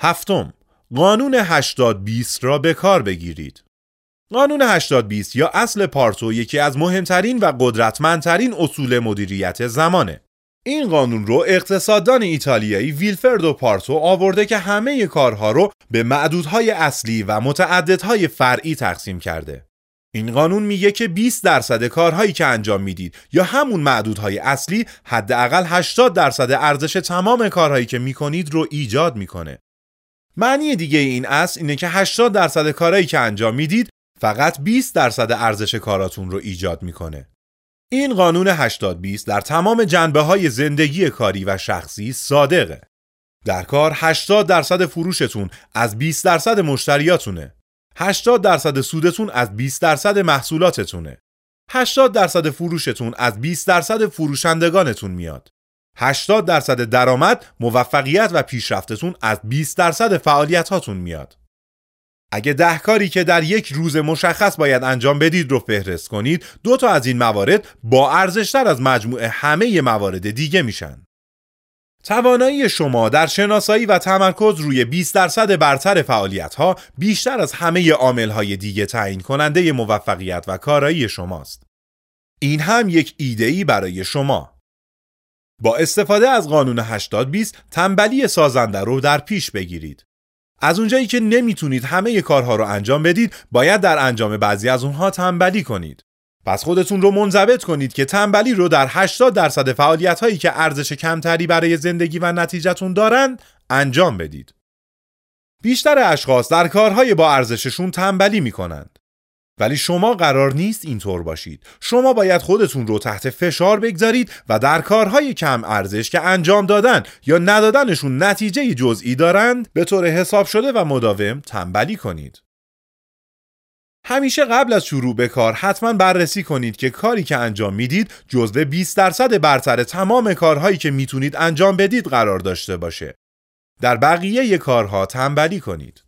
هفتم قانون 80 20 را به کار بگیرید. قانون 80 20 یا اصل پارتو یکی از مهمترین و قدرتمندترین اصول مدیریت زمانه. این قانون رو اقتصاددان ایتالیایی ویلفردو پارتو آورده که همه کارها رو به معدودهای اصلی و متعددهای فرعی تقسیم کرده. این قانون میگه که 20 درصد کارهایی که انجام می‌دید یا همون معدودهای اصلی حداقل 80 درصد ارزش تمام کارهایی که می‌کنید رو ایجاد می‌کنه. معنی دیگه این اصل اینه که 80 درصد کارهایی که انجام می‌دید فقط 20 درصد ارزش کاراتون رو ایجاد می‌کنه. این قانون 80 20 در تمام جنبه های زندگی کاری و شخصی صادقه. در کار 80 درصد فروشتون از 20 درصد مشتریاتونه. 80 درصد سودتون از 20 درصد محصولاتتونه. 80 درصد فروشتون از 20 درصد فروشندگانتون میاد. 80 درصد درآمد، موفقیت و پیشرفتتون از 20 درصد فعالیتاتون میاد. اگه ده کاری که در یک روز مشخص باید انجام بدید رو فهرست کنید دو تا از این موارد با ارزشتر از مجموع همه موارد دیگه میشن توانایی شما در شناسایی و تمرکز روی 20 درصد برتر فعالیت ها بیشتر از همه عامل های دیگه تعیین کننده موفقیت و کارایی شماست. این هم یک ایده برای شما. با استفاده از قانون 80 20 تنبلی سازنده رو در پیش بگیرید. از اونجایی که نمی‌تونید همه کارها رو انجام بدید باید در انجام بعضی از اونها تنبلی کنید. پس خودتون رو منضبط کنید که تنبلی رو در 80 درصد فعالیت هایی که ارزش کمتری برای زندگی و نتیجهتون دارند انجام بدید. بیشتر اشخاص در کارهای با ارزششون تنبلی می‌کنند. ولی شما قرار نیست اینطور باشید. شما باید خودتون رو تحت فشار بگذارید و در کارهای کم ارزش که انجام دادن یا ندادنشون نتیجه جزئی دارند به طور حساب شده و مداوم تنبلی کنید. همیشه قبل از شروع به کار حتما بررسی کنید که کاری که انجام می‌دید جزو 20 درصد برتر تمام کارهایی که می‌تونید انجام بدید قرار داشته باشه. در بقیه کارها تنبلی کنید.